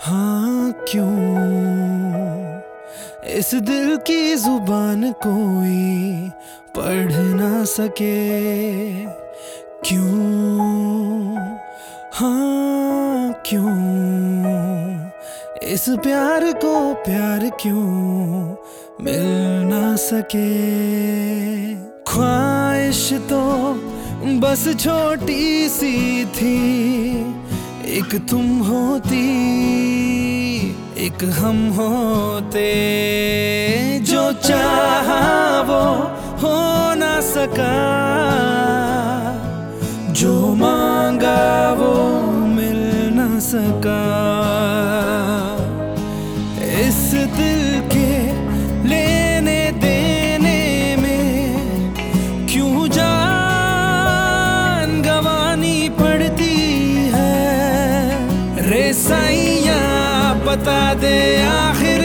हाँ क्यों? इस दिल की ज़ुबान कोई पढ़ ना सके। क्यों? हाँ क्यों? इस प्यार को प्यार क्यों मिल ना सके? ख्वाहिश तो बस छोटी सी थी। एक तुम होती, एक हम होते। जो चाह वो हो ना सका। जो मांगा वो मिल ना सका। इस दिल साइया बता दे आखिर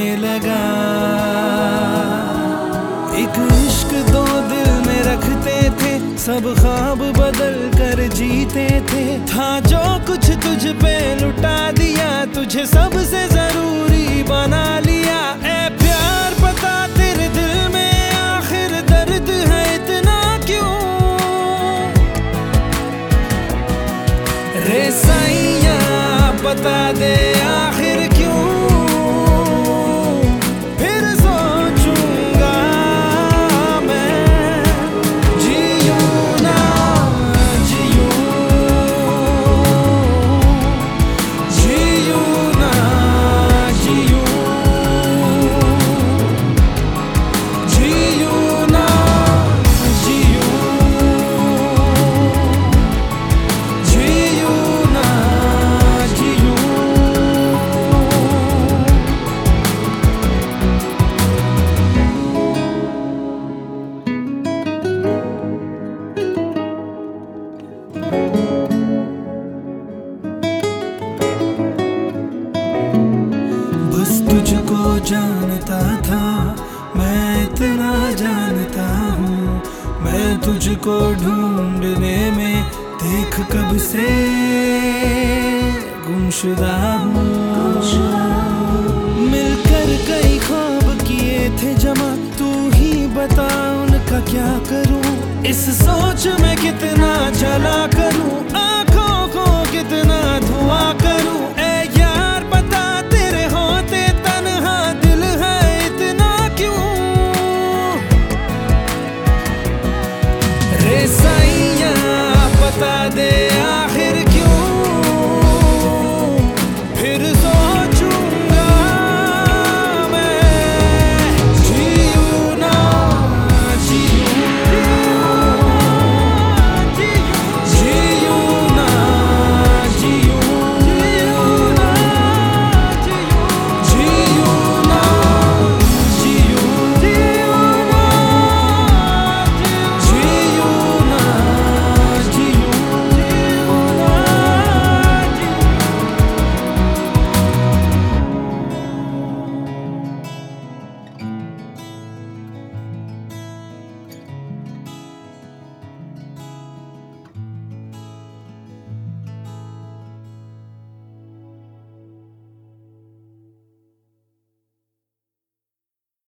गुजरने लगा। एक इश्क दो दिल में रखते थे, सब ख्वाब बदल कर जीते थे। था जो कुछ तुझ पे लुटा दिया, तुझे सबसे ज़रूरी बना लिया जानता था, मैं इतना जानता हूँ। मैं तुझको ढूँढने में देख कब से गुमशुदा हूँ। मिलकर कई ख्वाब किए थे जमा, तू ही बता उनका क्या करूँ। इस सोच में कितना चला